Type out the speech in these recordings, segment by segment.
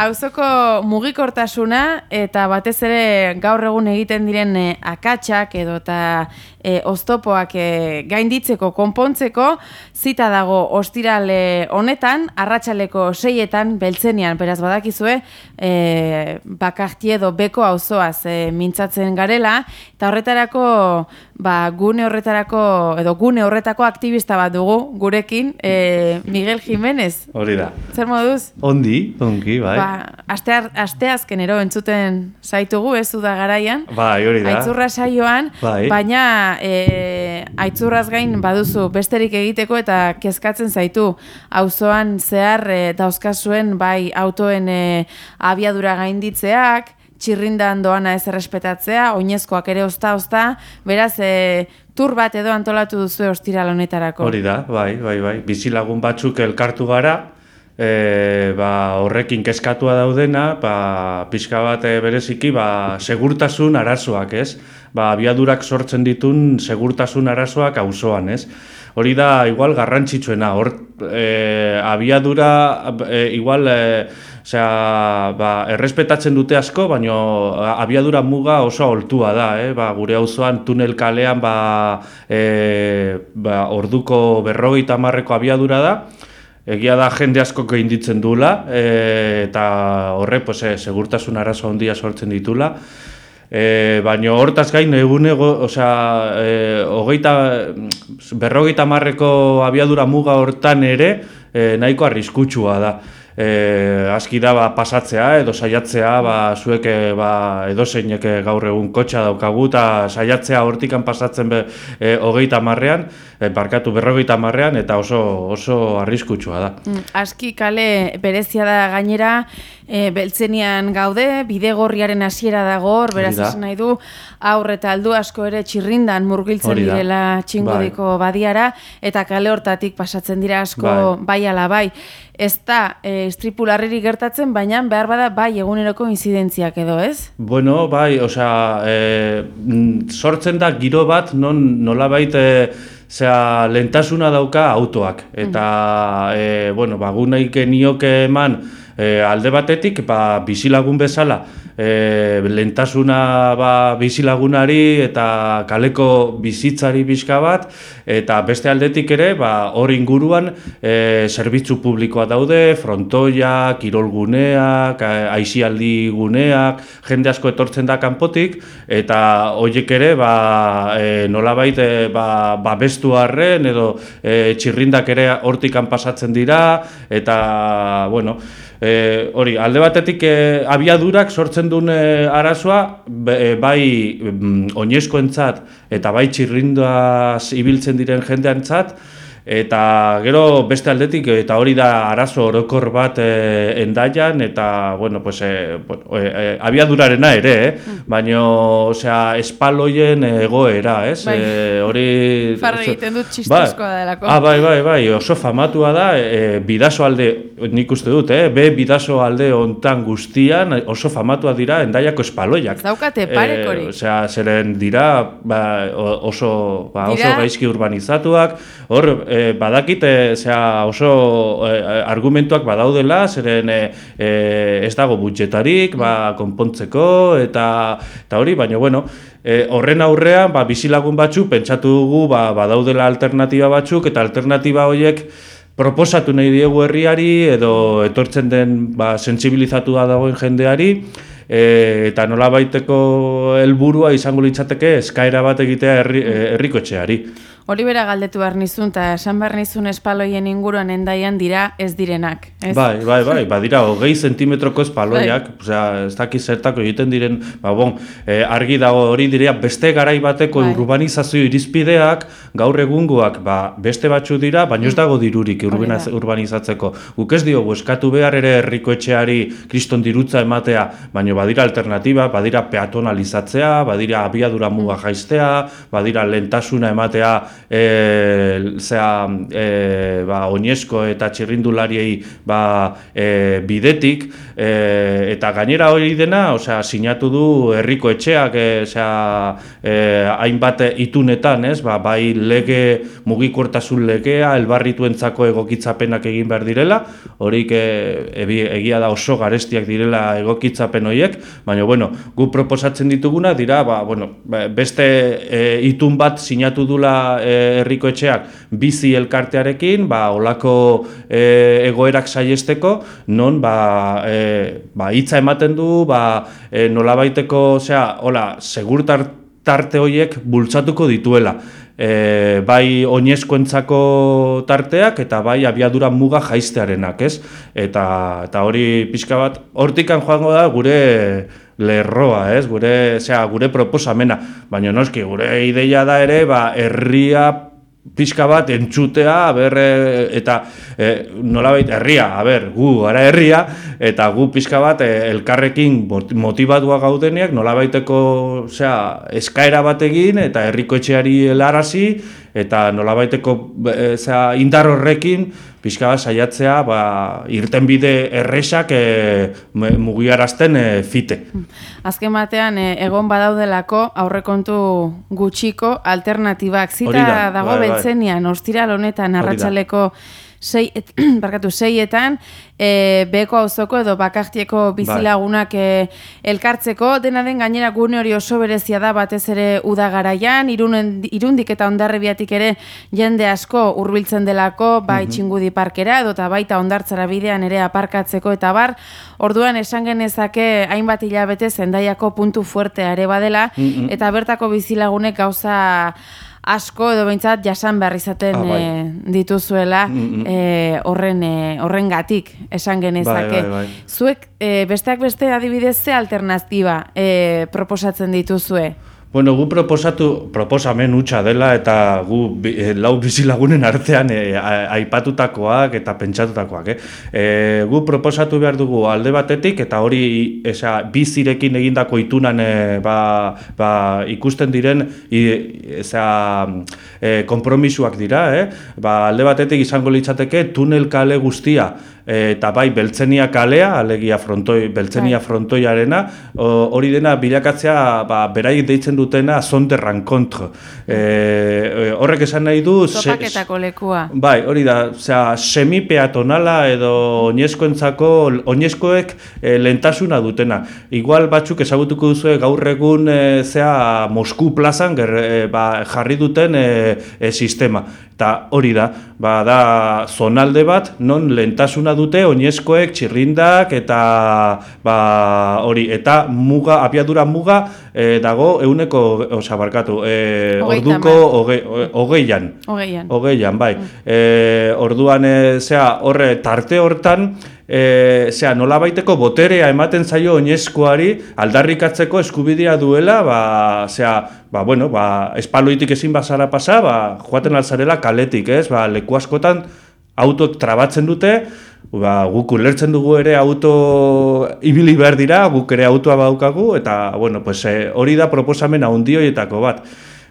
Auzoko mugikortasuna eta batez ere gaur egun egiten diren e, akatsak edo eta e, oztopoak e, gainditzeko konpontzeko zita dago ostirale honetan arratsaleko seietan beltzenian beraz badakizue e, bakarti edo beko auzoaz e, mintzatzen garela eta horretarako ba, gune horretarako edo gune horretako aktivista bat dugu gurekin e, Miguel Jiménez. Hori da. Zer moduz? ondi, ongi, bai. Ba, aste, aste azkenero entzuten zaitugu, ez da garaian. Bai, hori da. Aitzurra saioan, bai. baina e, aitzurraz gain baduzu besterik egiteko eta kezkatzen zaitu. Auzoan zehar e, dauzkazuen bai autoen e, abiadura gainditzeak, txirrindan doana ez errespetatzea, oinezkoak ere ozta-ozta, beraz, e, tur bat edo antolatu duzu ostiral honetarako. Hori da, bai, bai, bai. Bizilagun batzuk elkartu gara, e, ba, horrekin kezkatua daudena, ba, pixka bat e, bereziki, ba, segurtasun arazoak, ez? Ba, abiadurak sortzen ditun segurtasun arazoak auzoan, ez? Hori da, igual, garrantzitsuena, hor, e, abiadura, e, igual, e, Osea, ba, errespetatzen dute asko, baina abiadura muga oso oltua da, eh? ba, gure auzoan tunel kalean ba, e, ba, orduko berrogeita marreko abiadura da, Egia da jende asko gainditzen dula e, eta horre pues, e, segurtasun arazo handia sortzen ditula. E, baina hortaz gain egunego, osea, e, berrogeita marreko abiadura muga hortan ere e, nahiko arriskutsua da e, aski da ba, pasatzea edo saiatzea ba, zuek e, ba, edo zeinek gaur egun kotxa daukagu eta saiatzea hortikan pasatzen be, e, hogeita marrean, e, barkatu berrogeita marrean eta oso, oso arriskutsua da. Mm, aski kale berezia da gainera, e, beltzenian gaude, bidegorriaren hasiera dago beraz esan nahi du, aurre eta aldu asko ere txirrindan murgiltzen direla txingodiko bai. badiara, eta kale hortatik pasatzen dira asko bai, bai ala bai. Ez da, e, estripularriri gertatzen, baina behar bada bai eguneroko inzidentziak edo, ez? Bueno, bai, osea, e, sortzen da giro bat, non nola baita, zera, lentasuna dauka autoak. Eta, mm. e, bueno, ba, gu nahi genioke eman, e, alde batetik, ba, bizilagun bezala, e, lentasuna ba, bizilagunari eta kaleko bizitzari bizka bat, eta beste aldetik ere, ba, hor inguruan, e, zerbitzu publikoa daude, frontoia, kirolguneak, aizialdi guneak, jende asko etortzen da kanpotik, eta horiek ere, ba, e, nolabait, e, ba, ba bestu harren, edo e, txirrindak ere hortikan pasatzen dira, eta, bueno, E, hori, alde batetik e, abiadurak sortzen duen e, arazoa e, bai mm, oinezkoentzat eta bai txirrindoaz ibiltzen diren jendeantzat Eta gero beste aldetik eta hori da arazo orokor bat e, endaian eta bueno, pues, e, bueno, e, abiadurarena ere, eh? Mm. baina osea, espaloien egoera, ez? Bai. E, hori... Farra egiten dut txistuzkoa bai. delako. Ah, bai, bai, bai, oso famatua da, e, bidazo alde, nik uste dut, eh? be bidazo alde ontan guztian oso famatua dira endaiako espaloiak. Zaukate parek hori. E, osea, zeren dira ba, oso, ba, oso gaizki urbanizatuak, hor, e, badakit e, oso e, argumentuak badaudela, zeren e, ez dago budjetarik, ba, konpontzeko eta eta hori, baina bueno, e, horren aurrean ba, bizilagun batzuk pentsatu dugu ba, badaudela alternatiba batzuk eta alternatiba horiek proposatu nahi diegu herriari edo etortzen den ba, sensibilizatu da dagoen jendeari e, eta nola baiteko helburua izango litzateke eskaera bat egitea herri, herrikotxeari. Hori bera galdetu behar nizun, eta esan behar nizun espaloien inguruan endaian dira ez direnak. Ez? Bai, bai, bai, badira, hogei zentimetroko espaloiak, bai. osea, ez daki zertako egiten diren, ba, bon, e, argi dago hori direa, beste garai bateko bai. urbanizazio irizpideak, gaur egungoak, ba, beste batzu dira, baina ez mm. dago dirurik urbanizatzeko. Guk ez diogu, eskatu behar ere herriko etxeari kriston dirutza ematea, baina badira alternatiba, badira peatonalizatzea, badira abiadura muga mm. jaistea, badira lentasuna ematea e, zera, e, ba, oinezko eta txirrindulariei ba, e, bidetik, e, eta gainera hori dena, osea, sinatu du herriko etxeak, e, osea, e, hainbat itunetan, ez, ba, bai lege mugikortasun legea, elbarrituentzako egokitzapenak egin behar direla, horik e, egia da oso garestiak direla egokitzapen horiek, baina, bueno, gu proposatzen dituguna, dira, ba, bueno, beste e, itun bat sinatu dula e, herriko etxeak bizi elkartearekin, ba, olako e, egoerak saiesteko, non, ba, e, ba, hitza ematen du, ba, e, nolabaiteko, osea, hola, segurtar tarte horiek bultzatuko dituela. E, bai oinezkoentzako tarteak eta bai abiadura muga jaiztearenak, ez? Eta, eta hori pixka bat, hortikan joango da gure lerroa, ez? Gure, osea, gure proposamena, baina noski gure ideia da ere, ba, herria pixka bat entzutea, ber, e, eta e, nolabait herria, a ber, gu gara herria, eta gu pixka bat e, elkarrekin motibatua gaudeneak, nolabaiteko osea, eskaera bat egin, eta herriko etxeari helarazi, eta nolabaiteko e, indar horrekin, pixka bat saiatzea ba, irten bide erresak e, mugiarazten e, fite. Azken batean, e, egon badaudelako aurrekontu gutxiko alternatibak. Zita dago bai, bai. beltzenian, ostiral honetan, arratsaleko sei, et, barkatu, seietan, e, beko auzoko edo bakartieko bizilagunak e, elkartzeko, dena den gainera gune hori oso berezia da batez ere udagaraian, irunen, irundik eta ondarrebiatik ere jende asko hurbiltzen delako, bai mm txingudi parkera, edo eta baita ondartzara bidean ere aparkatzeko eta bar, orduan esan genezake hainbat hilabete zendaiako puntu fuertea ere badela, eta bertako bizilagunek gauza asko edo behintzat jasan behar izaten ah, bai. Eh, dituzuela mm, mm. Eh, horren e, horrengatik esan genezake. Bai, bai, bai. Zuek besteak beste adibidez ze alternatiba e, proposatzen dituzue? Bueno, gu proposatu, proposamen utxa dela eta gu e, lau bizilagunen artean e, aipatutakoak eta pentsatutakoak. Eh? E, gu proposatu behar dugu alde batetik eta hori esa, bizirekin egindako itunan e, ba, ba, ikusten diren esa, e, kompromisuak dira. Eh? Ba, alde batetik izango litzateke tunel kale guztia eta bai beltzenia kalea, alegia frontoi, beltzenia bai. frontoiarena, hori dena bilakatzea ba, berai deitzen dutena zonde rankontro. E, e, horrek esan nahi du... Topaketako lekua. Bai, hori da, zera, semi-peatonala edo oinezkoentzako, oinezkoek e, lentasuna dutena. Igual batzuk ezagutuko duzu gaur egun e, zea Mosku plazan ger, e, ba, jarri duten e, e, sistema. Eta hori da, ba, da zonalde bat, non lentasuna dute oinezkoek, txirrindak eta ba, hori eta muga, apiadura muga e, dago euneko, oza, barkatu, e, orduko hogeian. Hogeian. bai. E, orduan, e, zea, horre, tarte hortan, e, zera, nola baiteko boterea ematen zaio oinezkoari aldarrikatzeko eskubidea duela, ba, zera, ba, bueno, ba, espaloitik ezin bazara pasa, ba, joaten alzarela kaletik, ez, ba, leku askotan auto trabatzen dute, ba, guk ulertzen dugu ere auto ibili behar dira, guk ere autoa baukagu, eta, bueno, pues, e, hori da proposamena hundioietako bat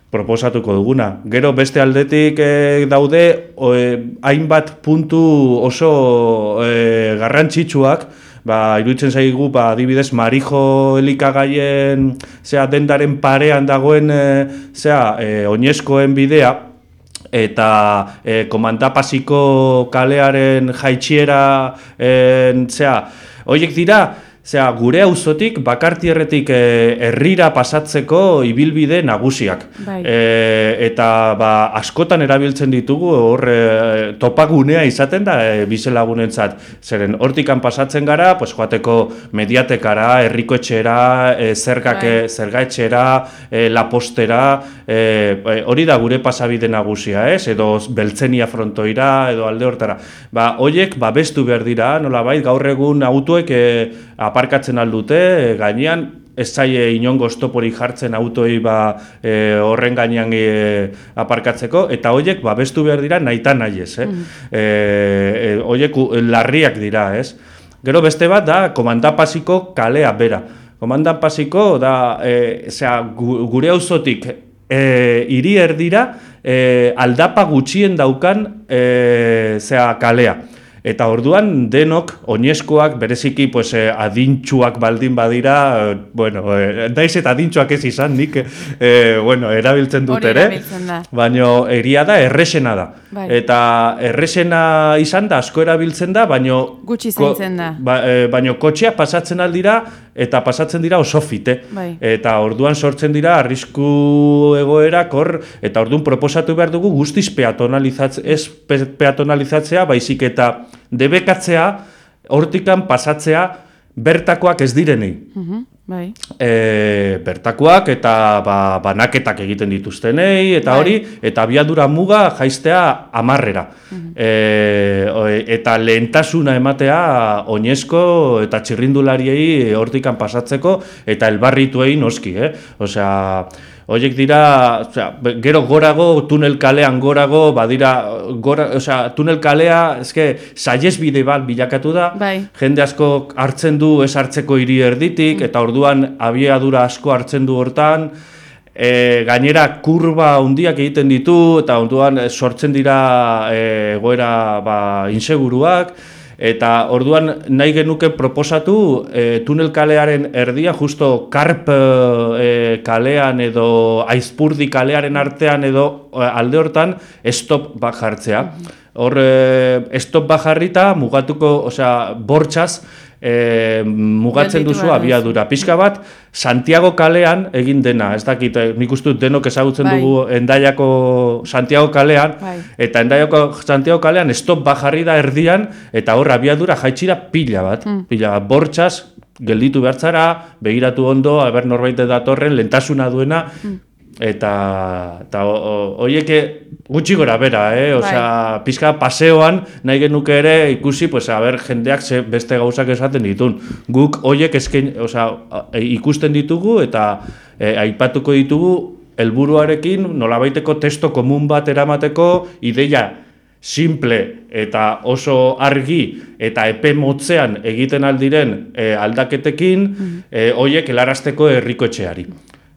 proposatuko duguna. Gero beste aldetik e, daude e, hainbat puntu oso e, garrantzitsuak, ba, iruditzen zaigu, ba, adibidez, marijo elikagaien zea, dendaren parean dagoen e, zea, e, oinezkoen bidea, eta e, komandapasiko kalearen jaitxiera, e, zea, horiek dira, Zea, gure auzotik bakartierretik e, herrira pasatzeko ibilbide nagusiak. Bai. E, eta ba, askotan erabiltzen ditugu hor e, topagunea izaten da e, bizelagunentzat. Zeren hortikan pasatzen gara, pues, joateko mediatekara, herrikoetxera, e, zergak, bai. zergaetxera, e, lapostera, e, hori da gure pasabide nagusia, ez? Edo beltzenia frontoira, edo alde hortara. Ba, hoiek, ba, bestu behar dira, nola bai, gaur egun autoek e, aparkatzen aldute, gainean, ez zaie inongo estoporik jartzen autoi ba, e, horren gainean e, aparkatzeko, eta horiek ba, bestu behar dira nahi eta nahi ez. Eh? Mm. E, e, horiek larriak dira, ez? Gero beste bat da, komandapasiko kalea bera. Komandapasiko da, e, zera, gure auzotik e, hiri erdira e, aldapa gutxien daukan e, zea kalea. Eta orduan denok oinezkoak bereziki pues eh, adintxuak baldin badira, eh, bueno, eh, daiz eta adintxuak ez izan nik eh, bueno, erabiltzen dut ere. Baino eria da erresena da. Bai. Eta erresena izan da asko erabiltzen da, baino Gutxi zaintzen da. Ba, e, baino kotxea pasatzen aldira eta pasatzen dira oso fite. Bai. Eta orduan sortzen dira arrisku egoerak hor eta orduan proposatu behar dugu guztiz peatonalizatze, ez pe- peatonalizatzea, baizik eta debekatzea hortikan pasatzea bertakoak ez direnei. Mhm, bai. E, bertakoak eta ba, banaketak egiten dituztenei eta Bai. hori eta abiadura muga jaistea amarrera. e, o- eta lehentasuna ematea oinezko eta txirrindulariei hortikan pasatzeko eta elbarrituei noski, eh? Osea, Hoiek dira, osea, be- gero gorago, tunel kalean gorago, badira, gora, osea, tunel kalea, eske, saiesbide bat bilakatu da, Bai. jende asko hartzen du ez hartzeko hiri erditik, eta orduan abiadura asko hartzen du hortan, e, gainera kurba handiak egiten ditu, eta orduan eh, sortzen dira e, egoera ba, inseguruak, eta orduan nahi genuke proposatu e, tunel kalearen erdia, justo karp e, kalean edo aizpurdi kalearen artean edo e, alde hortan stop bat jartzea. Hor e, stop bat jarrita mugatuko, osea, bortxaz, e, mugatzen duzu abiadura. Pixka bat, Santiago kalean egin dena, ez dakit, eh, nik uste dut denok ezagutzen Bai. dugu Endaiako Santiago kalean, Bai. eta Endaiako Santiago kalean stop bat jarri da erdian, eta hor abiadura jaitsira pila bat, Mm. pila bat, bortxaz, gelditu behartzara, begiratu ondo, aber norbait datorren, lentasuna duena, Mm. Eta, eta horiek gutxi gora bera, eh? Bai. Osea, pizka paseoan nahi genuke ere ikusi, pues, a ber, jendeak ze beste gauzak esaten ditun. Guk horiek esken, osea, e, ikusten ditugu eta e, aipatuko ditugu helburuarekin nolabaiteko testo komun bat eramateko ideia simple eta oso argi eta epe motzean egiten aldiren e, aldaketekin e, hoiek helarazteko herrikoetxeari.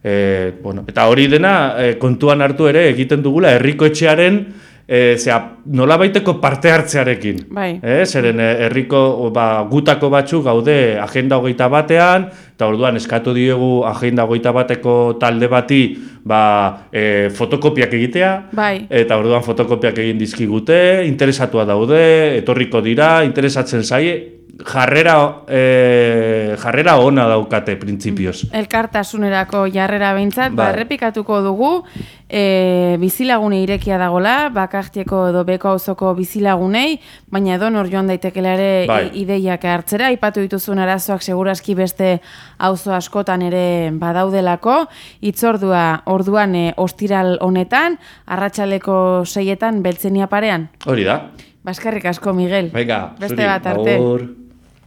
E, bueno, eta hori dena e, kontuan hartu ere egiten dugula herrikoetxearen e, zera, nolabaiteko parte hartzearekin. Bai. Eh, zeren herriko ba, gutako batzu gaude agenda hogeita batean, eta orduan eskatu diegu agenda hogeita bateko talde bati ba, e, fotokopiak egitea, Bai. eta orduan fotokopiak egin dizkigute, interesatua daude, etorriko dira, interesatzen zaie, jarrera, e, jarrera ona daukate printzipioz. Elkartasunerako jarrera behintzat, ba, Bai. errepikatuko dugu, e, bizilagune irekia dagola, bakartieko edo beko auzoko bizilagunei, baina edo nor joan daitekela ere Bai. ideiak hartzera, aipatu dituzun arazoak seguraski beste auzo askotan ere badaudelako, itzordua orduan e, ostiral honetan, arratsaleko seietan beltzenia parean. Hori da. Baskarrik asko, Miguel. Venga, Beste zuri, bat arte. agur.